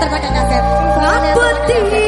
terbakar kaset. tinggi?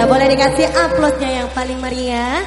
Boleh dikasih aplausnya yang paling meriah